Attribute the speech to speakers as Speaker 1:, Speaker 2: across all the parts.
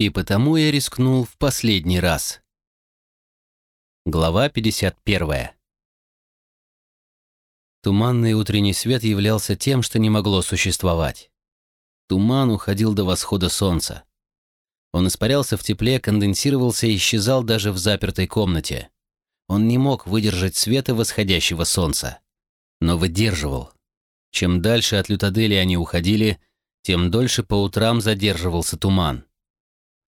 Speaker 1: И потому я рискнул в последний раз. Глава 51. Туманный утренний свет являлся тем, что не могло существовать. Туман уходил до восхода солнца. Он испарялся в тепле, конденсировался и исчезал даже в запертой комнате. Он не мог выдержать света восходящего солнца. Но выдерживал. Чем дальше от Лютадели они уходили, тем дольше по утрам задерживался туман.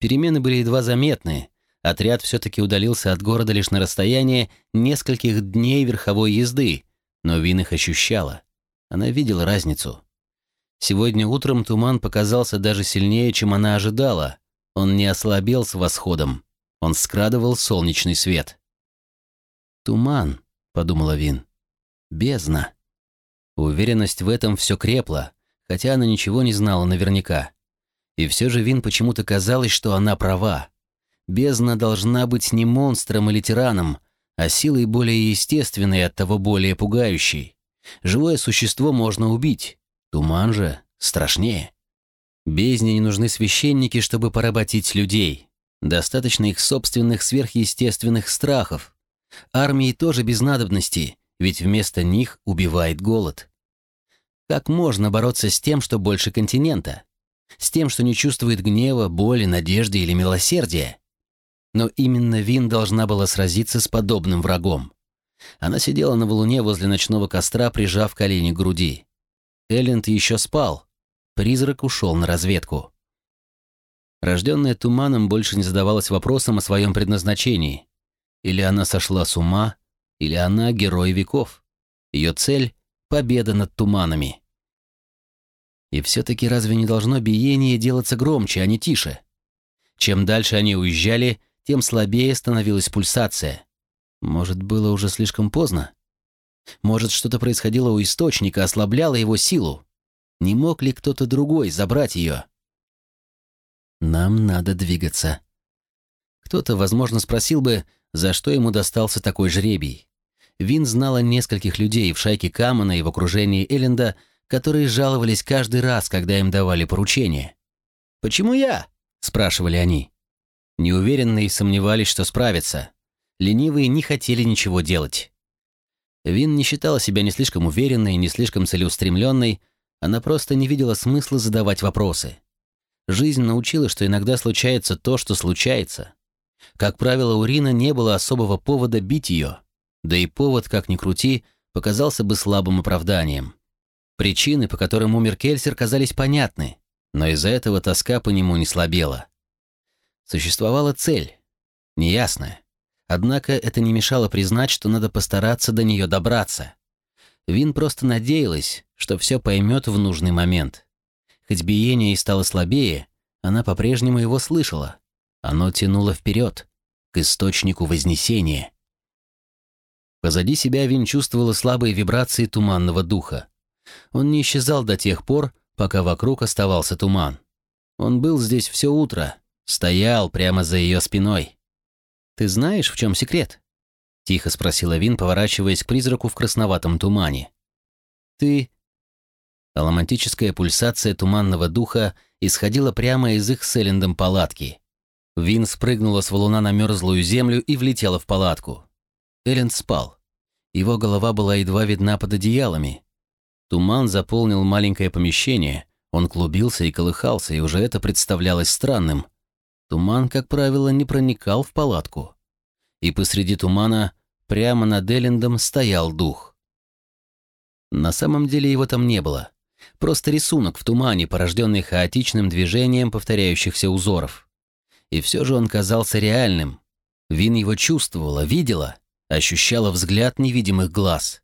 Speaker 1: Перемены были едва заметны. Отряд все-таки удалился от города лишь на расстояние нескольких дней верховой езды, но Вин их ощущала. Она видела разницу. Сегодня утром туман показался даже сильнее, чем она ожидала. Он не ослабел с восходом. Он скрадывал солнечный свет. «Туман», — подумала Вин. «Бездна». Уверенность в этом все крепла, хотя она ничего не знала наверняка. И все же Вин почему-то казалось, что она права. Бездна должна быть не монстром или тираном, а силой более естественной и оттого более пугающей. Живое существо можно убить, туман же страшнее. Бездне не нужны священники, чтобы поработить людей. Достаточно их собственных сверхъестественных страхов. Армии тоже без надобности, ведь вместо них убивает голод. Как можно бороться с тем, что больше континента? С тем, что не чувствует гнева, боли, надежды или милосердия? Но именно Вин должна была сразиться с подобным врагом. Она сидела на валуне возле ночного костра, прижав колени к груди. Элленд еще спал. Призрак ушел на разведку. Рожденная туманом больше не задавалась вопросом о своем предназначении. Или она сошла с ума, или она герой веков. Ее цель — победа над туманами. И все-таки разве не должно биение делаться громче, а не тише? Чем дальше они уезжали, тем слабее становилась пульсация. Может, было уже слишком поздно? Может, что-то происходило у источника, ослабляло его силу? Не мог ли кто-то другой забрать ее? Нам надо двигаться. Кто-то, возможно, спросил бы, за что ему достался такой жребий. Вин знала нескольких людей в шайке Камана и в окружении Элленда, которые жаловались каждый раз, когда им давали поручение. «Почему я?» – спрашивали они. Неуверенные сомневались, что справятся. Ленивые не хотели ничего делать. Вин не считала себя ни слишком уверенной, ни слишком целеустремленной, она просто не видела смысла задавать вопросы. Жизнь научила, что иногда случается то, что случается. Как правило, у Рина не было особого повода бить ее, да и повод, как ни крути, показался бы слабым оправданием. Причины, по которым умер Кельсер, казались понятны, но из-за этого тоска по нему не слабела. Существовала цель, неясная. Однако это не мешало признать, что надо постараться до нее добраться. Вин просто надеялась, что все поймет в нужный момент. Хоть биение и стало слабее, она по-прежнему его слышала. Оно тянуло вперед, к источнику Вознесения. Позади себя Вин чувствовала слабые вибрации туманного духа. Он не исчезал до тех пор, пока вокруг оставался туман. Он был здесь все утро, Стоял прямо за ее спиной. «Ты знаешь, в чем секрет?» — тихо спросила Вин, поворачиваясь к призраку в красноватом тумане. «Ты...» Аломантическая пульсация туманного духа исходила прямо из их с Эллендом палатки. Вин спрыгнула с валуна на мерзлую землю и влетела в палатку. Элленд спал. Его голова была едва видна под одеялами. Туман заполнил маленькое помещение, он клубился и колыхался, и уже это представлялось странным. Туман, как правило, не проникал в палатку. И посреди тумана, прямо над Эллендом, стоял дух. На самом деле его там не было. Просто рисунок в тумане, порожденный хаотичным движением повторяющихся узоров. И все же он казался реальным. Вин его чувствовала, видела, ощущала взгляд невидимых глаз.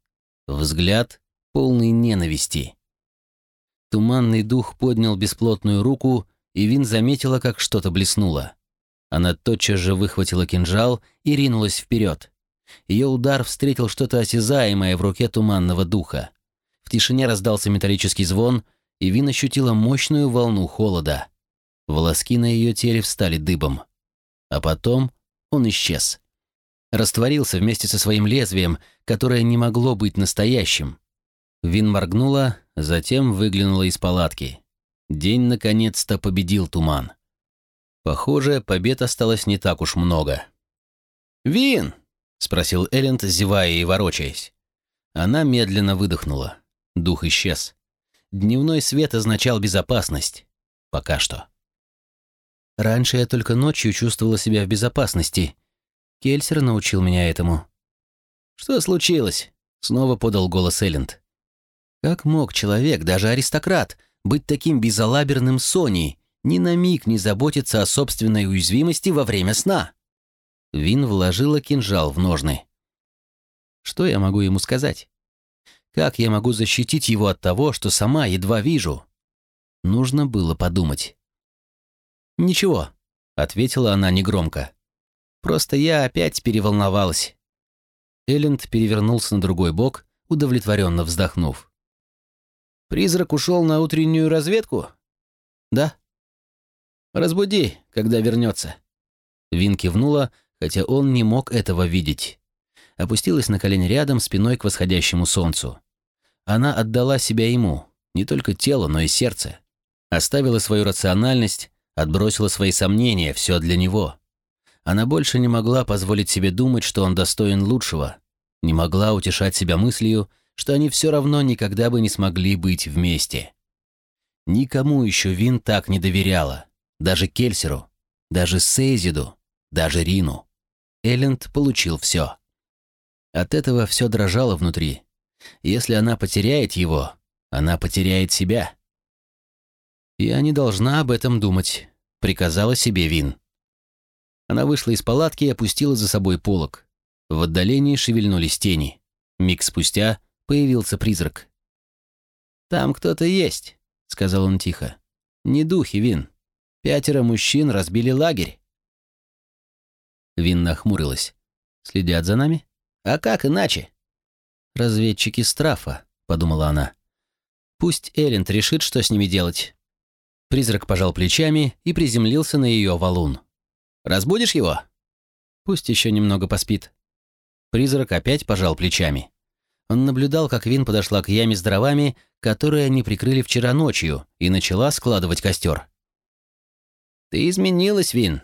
Speaker 1: Взгляд, полный ненависти. Туманный дух поднял бесплотную руку и Вин заметила, как что-то блеснуло. Она тотчас же выхватила кинжал и ринулась вперед. Ее удар встретил что-то осязаемое в руке туманного духа. В тишине раздался металлический звон, и Вин ощутила мощную волну холода. Волоски на ее теле встали дыбом. А потом он исчез. Растворился вместе со своим лезвием, которое не могло быть настоящим. Вин моргнула, затем выглянула из палатки. День наконец-то победил туман. Похоже, побед осталось не так уж много. «Вин!» — спросил Элленд, зевая и ворочаясь. Она медленно выдохнула. Дух исчез. Дневной свет означал безопасность. Пока что. Раньше я только ночью чувствовала себя в безопасности. Кельсер научил меня этому. «Что случилось?» — снова подал голос Элленд. «Как мог человек, даже аристократ, быть таким безалаберным Соней, ни на миг не заботиться о собственной уязвимости во время сна?» Вин вложила кинжал в ножны. «Что я могу ему сказать? Как я могу защитить его от того, что сама едва вижу?» Нужно было подумать. «Ничего», — ответила она негромко. «Просто я опять переволновалась». Элленд перевернулся на другой бок, удовлетворенно вздохнув. «Призрак ушел на утреннюю разведку?» «Да». «Разбуди, когда вернется». Вин кивнула, хотя он не мог этого видеть. Опустилась на колени рядом, спиной к восходящему солнцу. Она отдала себя ему, не только тело, но и сердце. Оставила свою рациональность, отбросила свои сомнения, все для него. Она больше не могла позволить себе думать, что он достоин лучшего, не могла утешать себя мыслью, что они все равно никогда бы не смогли быть вместе. Никому еще Вин так не доверяла, даже Кельсеру, даже Сейзиду, даже Рину. Элленд получил все. От этого все дрожало внутри. Если она потеряет его, она потеряет себя. «Я не должна об этом думать», — приказала себе Вин. Она вышла из палатки и опустила за собой полог. В отдалении шевельнулись тени. Миг спустя появился призрак. «Там кто-то есть», — сказал он тихо. «Не духи, Вин. Пятеро мужчин разбили лагерь». Вин нахмурилась. «Следят за нами? А как иначе?» «Разведчики Страфа», — подумала она. «Пусть Элленд решит, что с ними делать. Призрак пожал плечами и приземлился на ее валун. «Разбудишь его?» «Пусть еще немного поспит». Призрак опять пожал плечами. Он наблюдал, как Вин подошла к яме с дровами, которые они прикрыли вчера ночью, и начала складывать костер. «Ты изменилась, Вин».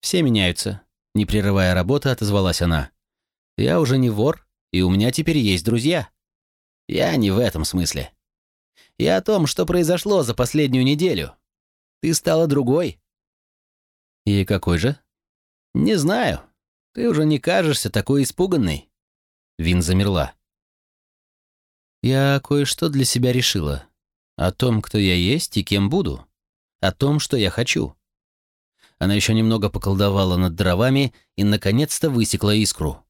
Speaker 1: «Все меняются», — не прерывая работы, отозвалась она. «Я уже не вор, и у меня теперь есть друзья». «Я не в этом смысле и о том, что произошло за последнюю неделю. Ты стала другой». «И какой же?» «Не знаю. Ты уже не кажешься такой испуганной». Вин замерла. «Я кое-что для себя решила. О том, кто я есть и кем буду. О том, что я хочу». Она еще немного поколдовала над дровами и, наконец-то, высекла искру.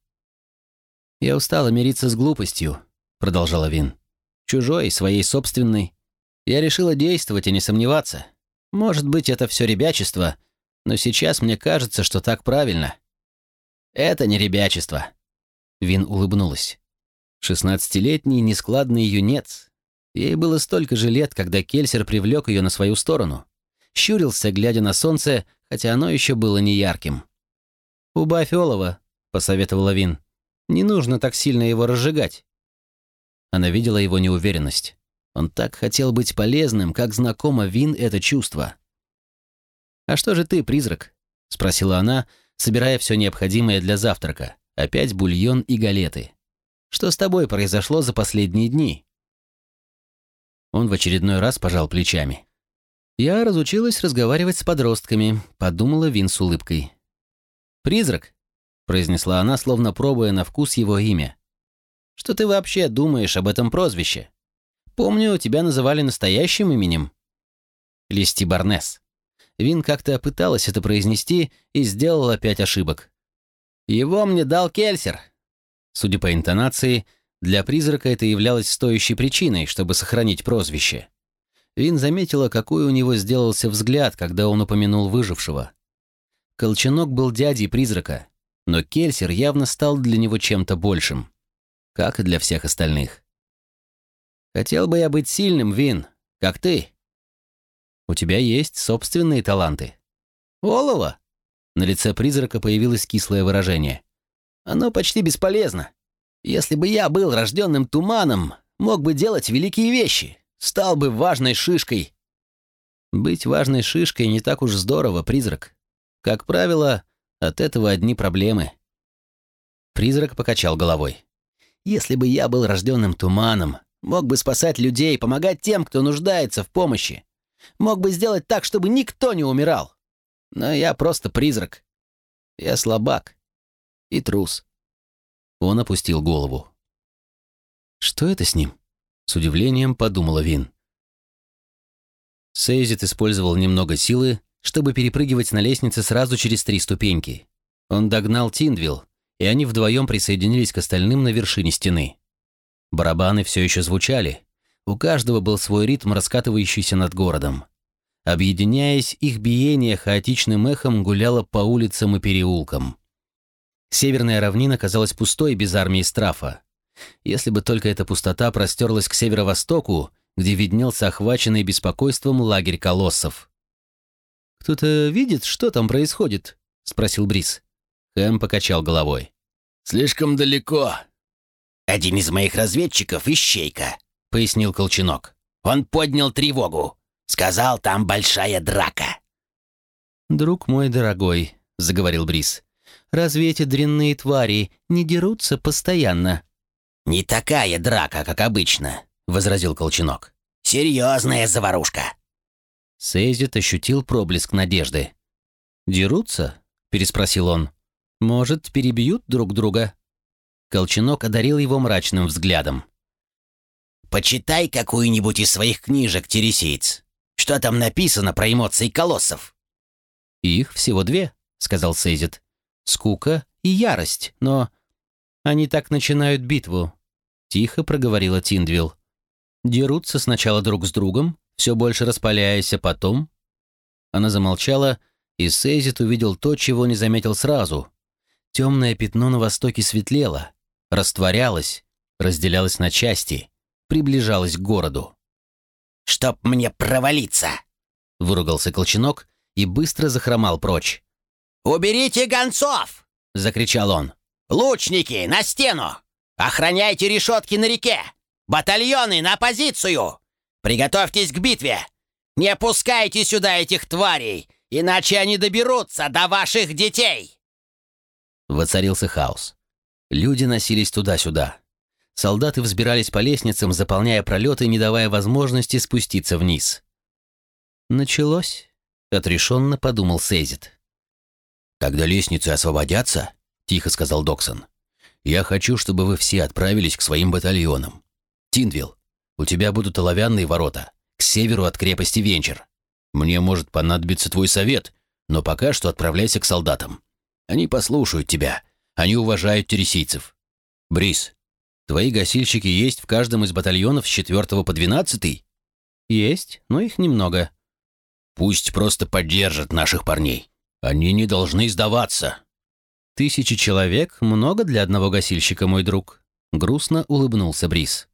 Speaker 1: «Я устала мириться с глупостью», — продолжала Вин чужой, своей собственной. Я решила действовать и не сомневаться. Может быть, это все ребячество, но сейчас мне кажется, что так правильно. Это не ребячество. Вин улыбнулась. Шестнадцатилетний нескладный юнец. Ей было столько же лет, когда Кельсер привлек ее на свою сторону. Щурился, глядя на солнце, хотя оно еще было неярким. «Убавь олова», — посоветовала Вин. «Не нужно так сильно его разжигать». Она видела его неуверенность. Он так хотел быть полезным, как знакомо Вин это чувство. «А что же ты, призрак?» — спросила она, собирая все необходимое для завтрака. Опять бульон и галеты. «Что с тобой произошло за последние дни?» Он в очередной раз пожал плечами. «Я разучилась разговаривать с подростками», — подумала Вин с улыбкой. «Призрак?» — произнесла она, словно пробуя на вкус его имя. Что ты вообще думаешь об этом прозвище? Помню, тебя называли настоящим именем. Листи Барнес. Вин как-то пыталась это произнести и сделала пять ошибок. Его мне дал Кельсер. Судя по интонации, для призрака это являлось стоящей причиной, чтобы сохранить прозвище. Вин заметила, какой у него сделался взгляд, когда он упомянул выжившего. Колчанок был дядей призрака, но Кельсер явно стал для него чем-то большим как и для всех остальных. Хотел бы я быть сильным, Вин, как ты. У тебя есть собственные таланты. Олова? На лице призрака появилось кислое выражение. Оно почти бесполезно. Если бы я был рожденным туманом, мог бы делать великие вещи, стал бы важной шишкой. Быть важной шишкой не так уж здорово, призрак. Как правило, от этого одни проблемы. Призрак покачал головой. Если бы я был рожденным туманом, мог бы спасать людей, помогать тем, кто нуждается в помощи. Мог бы сделать так, чтобы никто не умирал. Но я просто призрак. Я слабак. И трус. Он опустил голову. Что это с ним? С удивлением подумала Вин. Сейзит использовал немного силы, чтобы перепрыгивать на лестнице сразу через три ступеньки. Он догнал Тиндвилл, и они вдвоем присоединились к остальным на вершине стены. Барабаны все еще звучали. У каждого был свой ритм, раскатывающийся над городом. Объединяясь, их биение хаотичным эхом гуляло по улицам и переулкам. Северная равнина казалась пустой без армии Страфа. Если бы только эта пустота простерлась к северо-востоку, где виднелся охваченный беспокойством лагерь колоссов. «Кто-то видит, что там происходит?» — спросил Брис. Хэм покачал головой.
Speaker 2: «Слишком далеко». «Один из моих разведчиков — Ищейка», — пояснил Колченок. «Он поднял тревогу. Сказал, там большая драка».
Speaker 1: «Друг мой дорогой», — заговорил Брис, — «разве эти дрянные твари не дерутся постоянно?»
Speaker 2: «Не такая драка, как обычно», — возразил Колченок. «Серьезная заварушка».
Speaker 1: Сейзит ощутил проблеск надежды. «Дерутся?» — переспросил он. «Может, перебьют друг друга?» Колченок одарил его мрачным взглядом.
Speaker 2: «Почитай какую-нибудь из своих книжек, Тересиец. Что там написано про эмоции колоссов?»
Speaker 1: «Их всего две», — сказал Сейзит. «Скука и ярость, но...» «Они так начинают битву», — тихо проговорила Тиндвилл. «Дерутся сначала друг с другом, все больше распаляясь, а потом...» Она замолчала, и Сейзит увидел то, чего не заметил сразу. Темное пятно на востоке светлело, растворялось, разделялось на части, приближалось к городу.
Speaker 2: «Чтоб мне провалиться!» — выругался Колченок и быстро захромал прочь. «Уберите гонцов!» — закричал он. «Лучники, на стену! Охраняйте решетки на реке! Батальоны на позицию! Приготовьтесь к битве! Не пускайте сюда этих тварей, иначе они доберутся до ваших детей!»
Speaker 1: Воцарился хаос. Люди носились туда-сюда. Солдаты взбирались по лестницам, заполняя пролеты, не давая возможности спуститься вниз. «Началось», — отрешенно подумал Сейзит.
Speaker 2: «Когда лестницы освободятся», — тихо сказал Доксон, «я хочу, чтобы вы все отправились к своим батальонам. Тиндвилл, у тебя будут оловянные ворота, к северу от крепости Венчер. Мне может понадобиться твой совет, но пока что отправляйся к солдатам. Они послушают тебя, они уважают тересийцев. Брис, твои гасильщики есть в каждом из батальонов с 4 по 12?
Speaker 1: Есть, но их немного.
Speaker 2: Пусть просто поддержат наших парней. Они не должны сдаваться.
Speaker 1: Тысячи человек много для одного гасильщика, мой друг. Грустно улыбнулся Брис.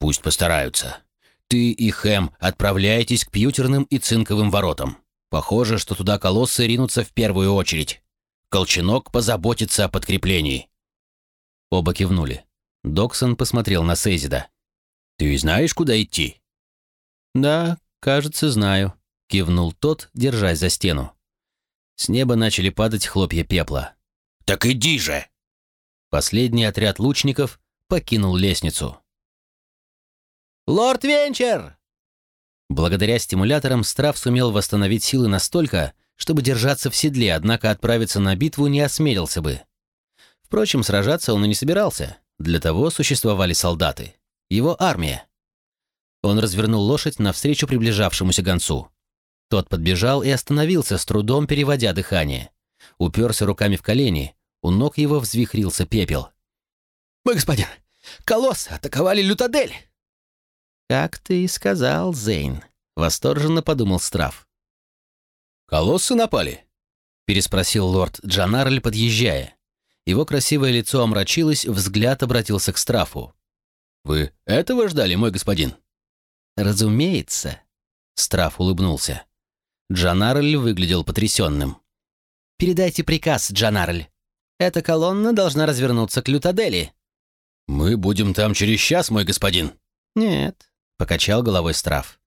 Speaker 2: Пусть постараются. Ты и Хэм отправляетесь к пьютерным и цинковым воротам. Похоже, что туда колоссы ринутся в первую очередь. Колченок позаботится о подкреплении».
Speaker 1: Оба кивнули. Доксон посмотрел на Сейзида.
Speaker 2: «Ты знаешь, куда идти?»
Speaker 1: «Да, кажется, знаю», — кивнул тот, держась за стену. С неба начали падать хлопья пепла.
Speaker 2: «Так иди же!»
Speaker 1: Последний отряд лучников покинул лестницу.
Speaker 3: «Лорд Венчер!»
Speaker 1: Благодаря стимуляторам Страф сумел восстановить силы настолько, чтобы держаться в седле, однако отправиться на битву не осмелился бы. Впрочем, сражаться он и не собирался. Для того существовали солдаты. Его армия. Он развернул лошадь навстречу приближавшемуся гонцу. Тот подбежал и остановился, с трудом переводя дыхание. Уперся руками в колени, у ног его взвихрился пепел.
Speaker 3: «Мой господин, колоссы атаковали Лютадель!»
Speaker 1: «Как ты и сказал, Зейн», — восторженно подумал Страф.
Speaker 2: «Колоссы напали?»
Speaker 1: — переспросил лорд Джанарль, подъезжая. Его красивое лицо омрачилось, взгляд обратился к Страфу.
Speaker 2: «Вы этого ждали, мой господин?»
Speaker 1: «Разумеется», — Страф улыбнулся. Джанарль выглядел потрясенным. «Передайте приказ, Джанарль. Эта колонна должна развернуться к Лютадели».
Speaker 2: «Мы будем там через час, мой господин».
Speaker 1: «Нет», — покачал головой Страф.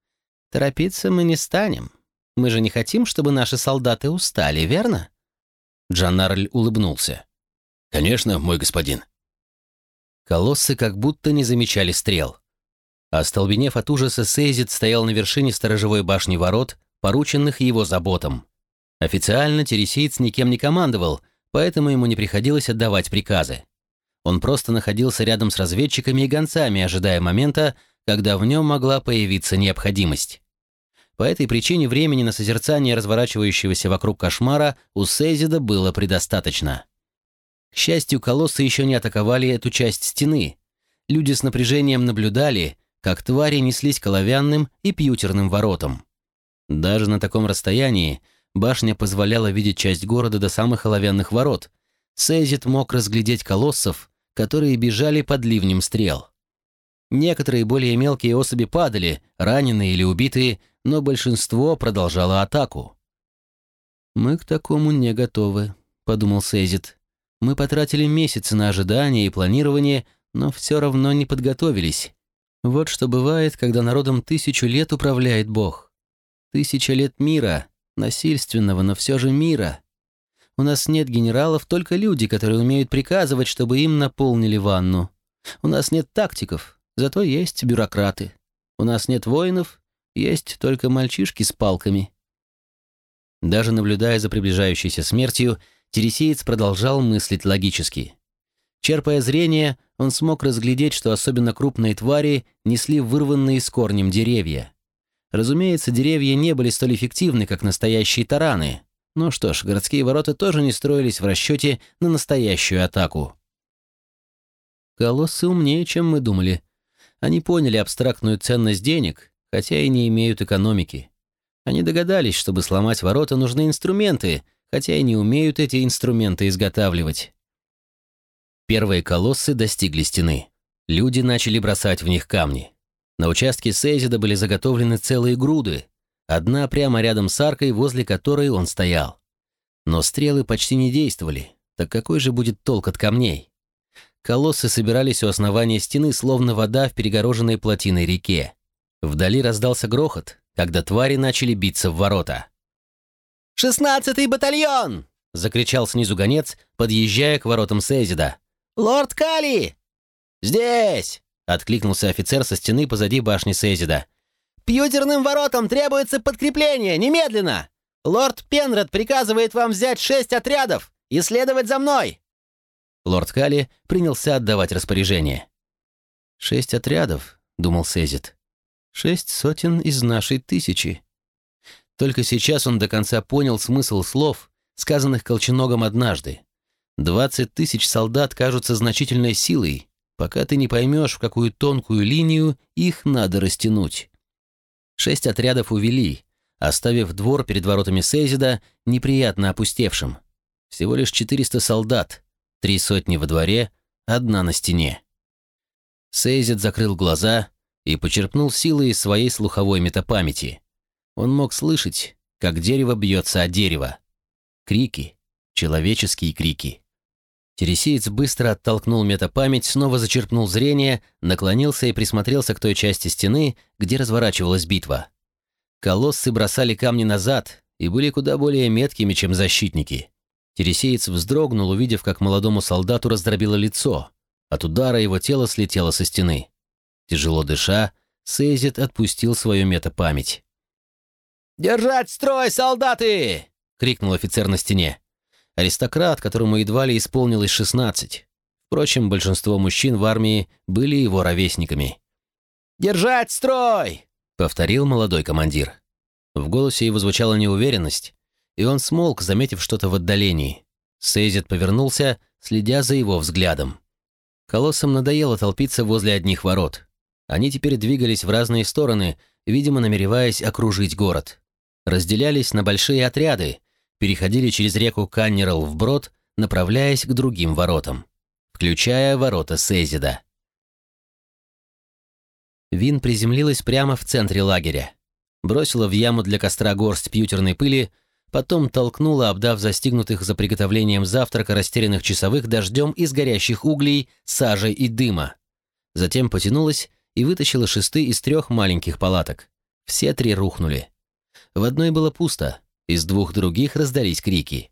Speaker 1: Торопиться мы не станем. Мы же не хотим, чтобы наши солдаты устали, верно? Джанарль улыбнулся.
Speaker 2: Конечно, мой господин.
Speaker 1: Колоссы как будто не замечали стрел. Остолбенев от ужаса, Сейзит стоял на вершине сторожевой башни ворот, порученных его заботам. Официально Тересиец никем не командовал, поэтому ему не приходилось отдавать приказы. Он просто находился рядом с разведчиками и гонцами, ожидая момента, когда в нем могла появиться необходимость. По этой причине времени на созерцание разворачивающегося вокруг кошмара у Сейзида было предостаточно. К счастью, колоссы еще не атаковали эту часть стены. Люди с напряжением наблюдали, как твари неслись к оловянным и пьютерным воротам. Даже на таком расстоянии башня позволяла видеть часть города до самых оловянных ворот. Сейзит мог разглядеть колоссов, которые бежали под ливнем стрел. Некоторые более мелкие особи падали, раненые или убитые, но большинство продолжало атаку. «Мы к такому не готовы», — подумал Сейзит. «Мы потратили месяцы на ожидание и планирование, но все равно не подготовились. Вот что бывает, когда народом тысячу лет управляет Бог. Тысяча лет мира, насильственного, но все же мира. У нас нет генералов, только люди, которые умеют приказывать, чтобы им наполнили ванну. У нас нет тактиков, зато есть бюрократы. У нас нет воинов, есть только мальчишки с палками. Даже наблюдая за приближающейся смертью, Тересеец продолжал мыслить логически. Черпая зрение, он смог разглядеть, что особенно крупные твари несли вырванные с корнем деревья. Разумеется, деревья не были столь эффективны, как настоящие тараны. Ну что ж, городские ворота тоже не строились в расчете на настоящую атаку. Колоссы умнее, чем мы думали. Они поняли абстрактную ценность денег, хотя и не имеют экономики. Они догадались, чтобы сломать ворота, нужны инструменты, хотя и не умеют эти инструменты изготавливать. Первые колоссы достигли стены. Люди начали бросать в них камни. На участке Сейзида были заготовлены целые груды, одна прямо рядом с аркой, возле которой он стоял. Но стрелы почти не действовали, так какой же будет толк от камней? Колоссы собирались у основания стены, словно вода в перегороженной плотиной реке. Вдали раздался грохот, когда твари начали биться в ворота. «Шестнадцатый батальон!» — закричал снизу гонец, подъезжая к воротам Сейзида. «Лорд Кали!» «Здесь!» — откликнулся офицер со стены позади башни Сейзида. «Пьютерным воротам требуется подкрепление! Немедленно! Лорд Пенред приказывает вам взять шесть отрядов и следовать за мной!» Лорд Кали принялся отдавать распоряжение. «Шесть отрядов», — думал Сейзид. «Шесть сотен из нашей тысячи». Только сейчас он до конца понял смысл слов, сказанных Колченогом однажды. Двадцать тысяч солдат кажутся значительной силой, пока ты не поймешь, в какую тонкую линию их надо растянуть. Шесть отрядов увели, оставив двор перед воротами Сейзида неприятно опустевшим. Всего лишь четыреста солдат, три сотни во дворе, одна на стене. Сейзид закрыл глаза и почерпнул силы из своей слуховой метапамяти. Он мог слышать, как дерево бьется о дерево. Крики, человеческие крики. Тересиец быстро оттолкнул метапамять, снова зачерпнул зрение, наклонился и присмотрелся к той части стены, где разворачивалась битва. Колоссы бросали камни назад и были куда более меткими, чем защитники. Тересеец вздрогнул, увидев, как молодому солдату раздробило лицо. От удара его тело слетело со стены. Тяжело дыша, Сейзит отпустил свою метапамять. «Держать строй, солдаты!» — крикнул офицер на стене. Аристократ, которому едва ли исполнилось 16. Впрочем, большинство мужчин в армии были его ровесниками. «Держать строй!» — повторил молодой командир. В голосе его звучала неуверенность, и он смолк, заметив что-то в отдалении. Сейзит повернулся, следя за его взглядом. Колоссам надоело толпиться возле одних ворот. Они теперь двигались в разные стороны, видимо, намереваясь окружить город. Разделялись на большие отряды, переходили через реку Каннерал вброд, направляясь к другим воротам, включая ворота Сейзида. Вин приземлилась прямо в центре лагеря. Бросила в яму для костра горсть пьютерной пыли, потом толкнула, обдав застигнутых за приготовлением завтрака растерянных часовых дождем из горящих углей, сажи и дыма. Затем потянулась и вытащила шесты из трех маленьких палаток. Все три рухнули. В одной было пусто, из двух других раздались крики.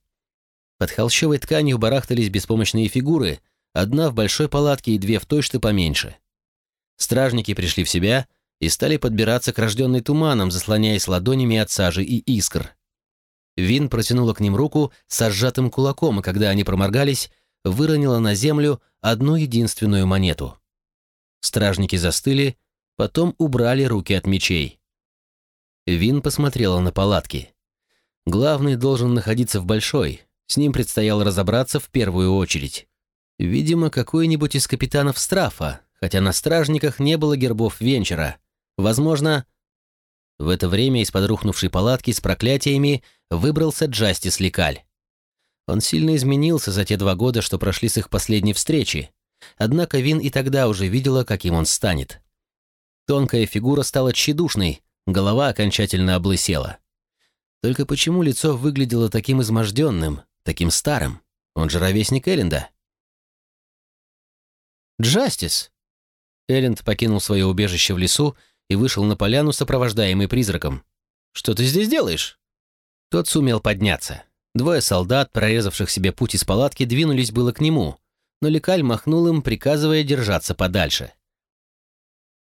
Speaker 1: Под холщовой тканью барахтались беспомощные фигуры, одна в большой палатке и две в той, что поменьше. Стражники пришли в себя и стали подбираться к рожденной туманом, заслоняясь ладонями от сажи и искр. Вин протянула к ним руку со сжатым кулаком, и когда они проморгались, выронила на землю одну единственную монету. Стражники застыли, потом убрали руки от мечей. Вин посмотрела на палатки. Главный должен находиться в большой, с ним предстояло разобраться в первую очередь. Видимо, какой-нибудь из капитанов Страфа, хотя на стражниках не было гербов Венчера. Возможно... В это время из-под рухнувшей палатки с проклятиями выбрался Джастис Лекаль. Он сильно изменился за те два года, что прошли с их последней встречи. Однако Вин и тогда уже видела, каким он станет. Тонкая фигура стала тщедушной, голова окончательно облысела. Только почему лицо выглядело таким изможденным, таким старым? Он же ровесник Элленда. «Джастис!» Элленд покинул свое убежище в лесу и вышел на поляну, сопровождаемый призраком. «Что ты здесь делаешь?» Тот сумел подняться. Двое солдат, прорезавших себе путь из палатки, двинулись было к нему, но Лекаль махнул им, приказывая держаться подальше.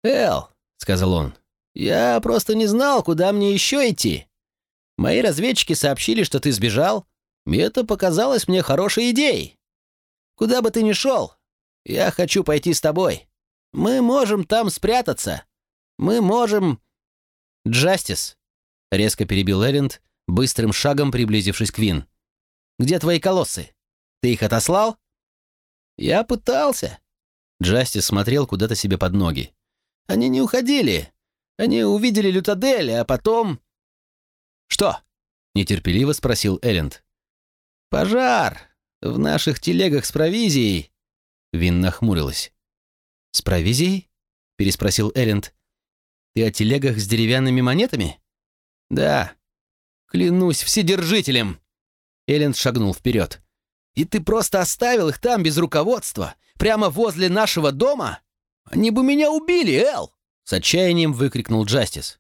Speaker 1: «Эл», — сказал он, — «я просто не знал, куда мне еще идти. Мои разведчики сообщили, что ты сбежал, и это показалось мне хорошей идеей. Куда бы ты ни шел, я хочу пойти с тобой. Мы можем там спрятаться. Мы можем...» «Джастис», — резко перебил Элленд, быстрым шагом приблизившись к Вин. «Где твои колоссы? Ты их отослал?» «Я пытался». Джастис смотрел куда-то себе под ноги. «Они не уходили. Они увидели Лютадель, а потом...» «Что?» — нетерпеливо спросил Элленд. «Пожар! В наших телегах с провизией!» Вин нахмурилась. «С провизией?» — переспросил Элленд. «Ты о телегах с деревянными монетами?» «Да. Клянусь вседержителем!» Элленд шагнул вперед. «И ты просто оставил их там без руководства, прямо возле нашего дома? Они бы меня убили, Эл!» С отчаянием выкрикнул Джастис.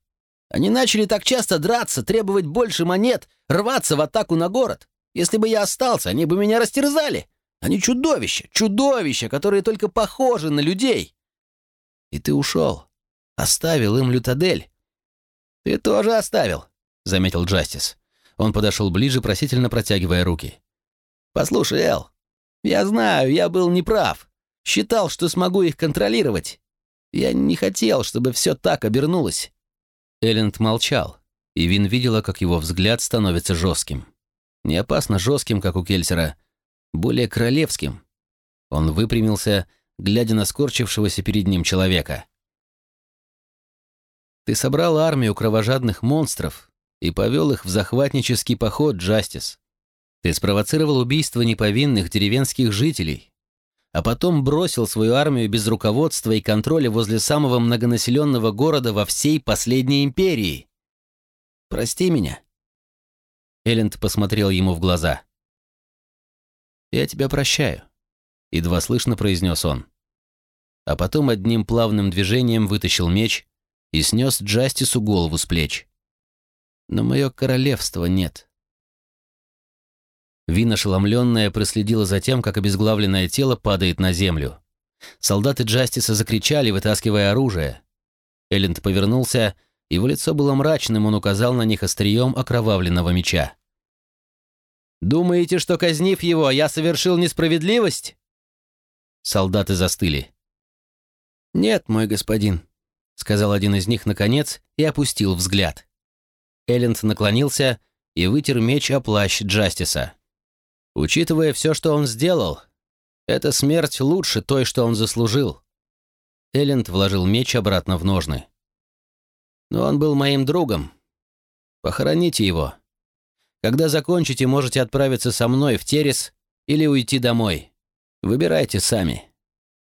Speaker 1: «Они начали так часто драться, требовать больше монет, рваться в атаку на город. Если бы я остался, они бы меня растерзали. Они чудовища, чудовища, которые только похожи на людей. И ты ушел. Оставил им лютадель. Ты тоже оставил. — заметил Джастис. Он подошел ближе, просительно протягивая руки. «Послушай, Эл, я знаю, я был неправ. Считал, что смогу их контролировать. Я не хотел, чтобы все так обернулось». Элленд молчал, и Вин видела, как его взгляд становится жестким. Не опасно жестким, как у Кельсера, более королевским. Он выпрямился, глядя на скорчившегося перед ним человека. «Ты собрал армию кровожадных монстров, и повел их в захватнический поход Джастис. Ты спровоцировал убийство неповинных деревенских жителей, а потом бросил свою армию без руководства и контроля возле самого многонаселенного города во всей последней империи. Прости меня. Элленд посмотрел ему в глаза. «Я тебя прощаю», — едва слышно произнес он. А потом одним плавным движением вытащил меч и снес Джастису голову с плеч но мое королевство нет. Вин, ошеломленная, проследила за тем, как обезглавленное тело падает на землю. Солдаты Джастиса закричали, вытаскивая оружие. Элленд повернулся, его лицо было мрачным, он указал на них острием окровавленного меча. «Думаете, что, казнив его, я совершил несправедливость?» Солдаты застыли. «Нет, мой господин», — сказал один из них наконец и опустил взгляд. Элленд наклонился и вытер меч о плащ Джастиса. Учитывая все, что он сделал, эта смерть лучше той, что он заслужил. Элленд вложил меч обратно в ножны. Но он был моим другом. Похороните его. Когда закончите, можете отправиться со мной в Терес или уйти домой. Выбирайте сами.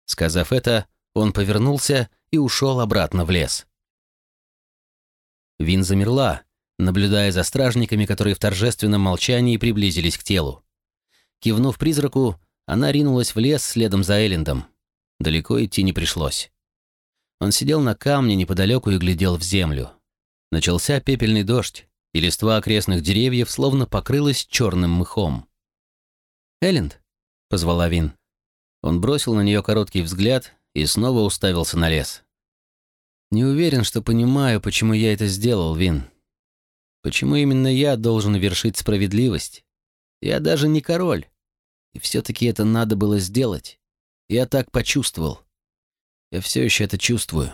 Speaker 1: Сказав это, он повернулся и ушел обратно в лес. Вин замерла, наблюдая за стражниками, которые в торжественном молчании приблизились к телу. Кивнув призраку, она ринулась в лес следом за Эллендом. Далеко идти не пришлось. Он сидел на камне неподалеку и глядел в землю. Начался пепельный дождь, и листва окрестных деревьев словно покрылась черным мхом. «Элленд», — позвала Вин. Он бросил на нее короткий взгляд и снова уставился на лес. «Не уверен, что понимаю, почему я это сделал, Вин. Почему именно я должен вершить справедливость? Я даже не король. И все-таки это надо было сделать. Я так почувствовал. Я все еще это чувствую».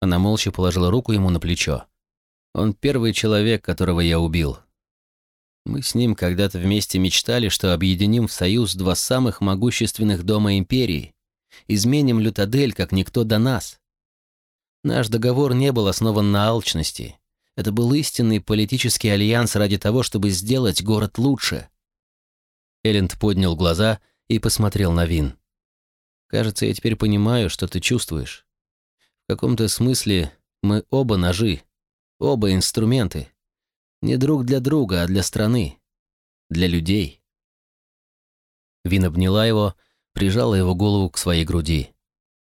Speaker 1: Она молча положила руку ему на плечо. «Он первый человек, которого я убил. Мы с ним когда-то вместе мечтали, что объединим в союз два самых могущественных дома империи, изменим Лютадель, как никто до нас. Наш договор не был основан на алчности. Это был истинный политический альянс ради того, чтобы сделать город лучше. Элленд поднял глаза и посмотрел на Вин. «Кажется, я теперь понимаю, что ты чувствуешь. В каком-то смысле мы оба ножи, оба инструменты. Не друг для друга, а для страны. Для людей. Вин обняла его, прижала его голову к своей груди.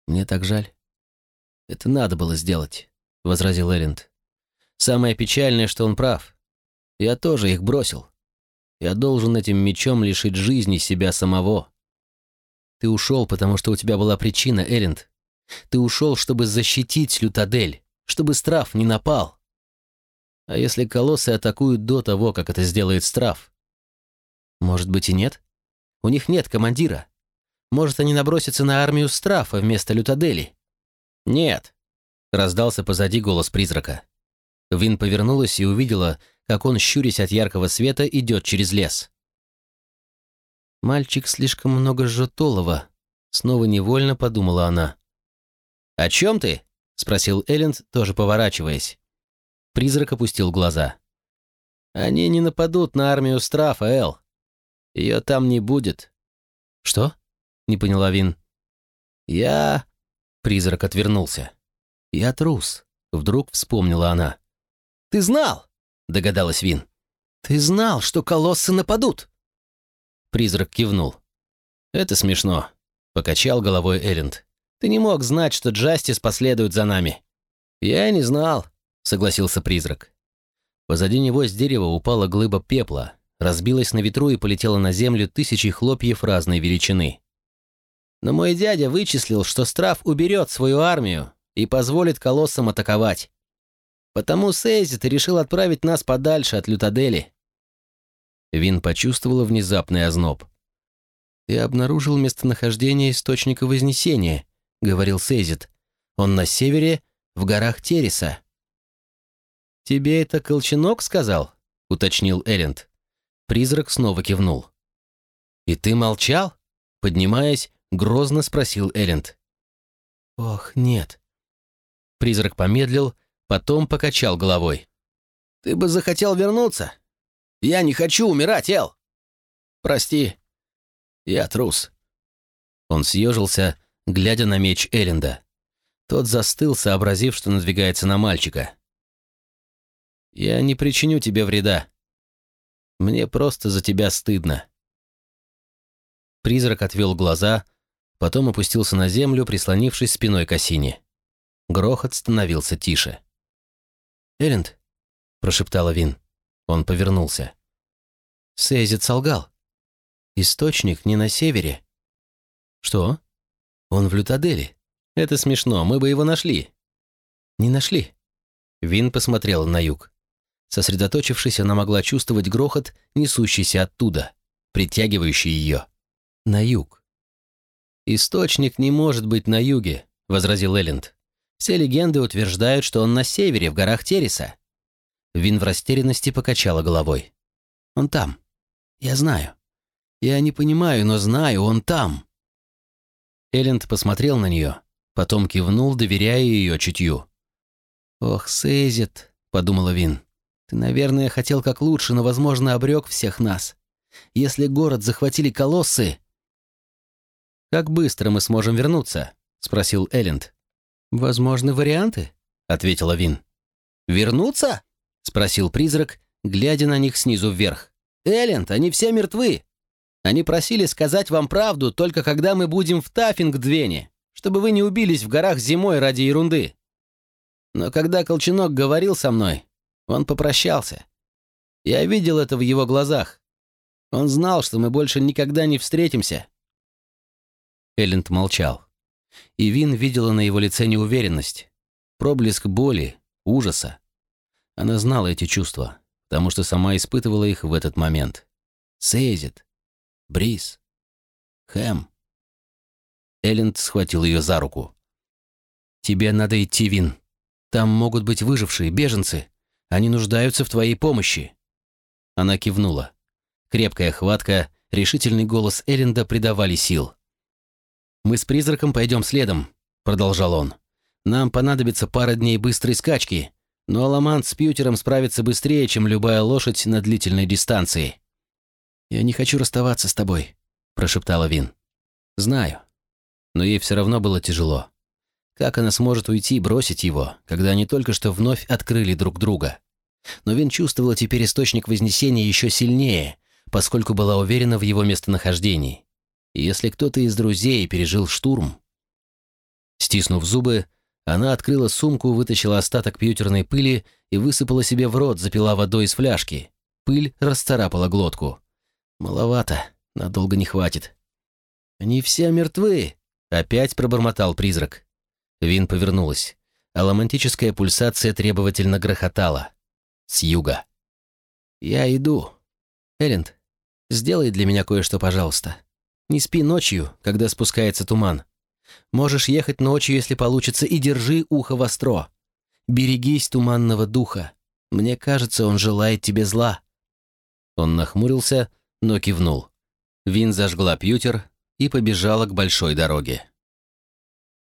Speaker 1: «Мне так жаль». «Это надо было сделать», — возразил Элленд. «Самое печальное, что он прав. Я тоже их бросил. Я должен этим мечом лишить жизни себя самого. Ты ушел, потому что у тебя была причина, Элленд. Ты ушел, чтобы защитить Лютадель, чтобы Страф не напал. А если колоссы атакуют до того, как это сделает Страф? Может быть и нет? У них нет командира. Может, они набросятся на армию Страфа вместо Лютадели? Нет, раздался позади голос призрака. Вин повернулась и увидела, как он, щурясь от яркого света, идет через лес. «Мальчик слишком много жжет олова», — снова невольно подумала она. «О чем ты?» — спросил Элленд, тоже поворачиваясь. Призрак опустил глаза. «Они не нападут на армию Страфа, Эл. Ее там не будет». «Что?» — не поняла Вин. «Я...» — призрак отвернулся. «Я трус», — вдруг вспомнила она. «Ты знал?» — догадалась Вин. «Ты знал, что колоссы нападут?» Призрак кивнул. «Это смешно», — покачал головой Элленд. «Ты не мог знать, что Джастис последует за нами». «Я не знал», согласился призрак. Позади него с дерева упала глыба пепла, разбилась на ветру и полетела на землю тысячи хлопьев разной величины. Но мой дядя вычислил, что Страф уберет свою армию и позволит колоссам атаковать. Потому Сейзит решил отправить нас подальше от Лютадели. Вин почувствовала внезапный озноб. «Я обнаружил местонахождение источника Вознесения», — говорил Сейзит. «Он на севере, в горах Тереса». «Тебе это Колченок сказал?» — уточнил Элленд. Призрак снова кивнул. «И ты молчал?» — поднимаясь, грозно спросил Элленд. «Ох, нет». Призрак помедлил, потом покачал головой. «Ты бы захотел вернуться? Я не хочу умирать, Эл! Прости, я трус». Он съежился, глядя на меч Элленда. Тот застыл, сообразив, что надвигается на мальчика. Я не причиню тебе вреда. Мне просто за тебя стыдно». Призрак отвел глаза, потом опустился на землю, прислонившись спиной к осине. Грохот становился тише. «Элленд», — прошептала Вин. Он повернулся. Сейзит солгал. Источник не на севере. Что? Он в Лютадели. Это смешно, мы бы его нашли. Не нашли. Вин посмотрела на юг. Сосредоточившись, она могла чувствовать грохот, несущийся оттуда, притягивающий ее. На юг. «Источник не может быть на юге», — возразил Элленд. «Все легенды утверждают, что он на севере, в горах Тереса». Вин в растерянности покачала головой. «Он там. Я знаю. Я не понимаю, но знаю, он там». Элленд посмотрел на нее, потом кивнул, доверяя ее чутью. «Ох, Сейзит», — подумала Вин. Ты, наверное, хотел как лучше, но, возможно, обрек всех нас. Если город захватили колоссы...» «Как быстро мы сможем вернуться?» — спросил Элленд. «Возможны варианты?» — ответила Вин. «Вернуться?» — спросил призрак, глядя на них снизу вверх. «Элленд, они все мертвы. Они просили сказать вам правду только когда мы будем в Таффингдвене, чтобы вы не убились в горах зимой ради ерунды». Но когда Колченок говорил со мной, он попрощался. Я видел это в его глазах. Он знал, что мы больше никогда не встретимся. Элленд молчал. И Вин видела на его лице неуверенность, проблеск боли, ужаса. Она знала эти чувства, потому что сама испытывала их в этот момент. Сейзит, Бриз, Хэм. Элленд схватил ее за руку. «Тебе надо идти, Вин. Там могут быть выжившие, беженцы. Они нуждаются в твоей помощи». Она кивнула. Крепкая хватка, решительный голос Элленда придавали сил. «Мы с призраком пойдем следом», — продолжал он. «Нам понадобится пара дней быстрой скачки, но Аламант с Пьютером справится быстрее, чем любая лошадь на длительной дистанции». «Я не хочу расставаться с тобой», — прошептала Вин. «Знаю». Но ей все равно было тяжело. Как она сможет уйти и бросить его, когда они только что вновь открыли друг друга? Но Вин чувствовала теперь источник Вознесения еще сильнее, поскольку была уверена в его местонахождении. Если кто-то из друзей пережил штурм... Стиснув зубы, она открыла сумку, вытащила остаток пьютерной пыли и высыпала себе в рот, запила водой из фляжки. Пыль расцарапала глотку. «Маловато, надолго не хватит». «Они все мертвы!» — опять пробормотал призрак. Вин повернулась, а романтическая пульсация требовательно грохотала. С юга. «Я иду. Элленд, сделай для меня кое-что, пожалуйста. Не спи ночью, когда спускается туман. Можешь ехать ночью, если получится, и держи ухо востро. Берегись туманного духа. Мне кажется, он желает тебе зла». Он нахмурился, но кивнул. Вин зажгла пьютер и побежала к большой дороге.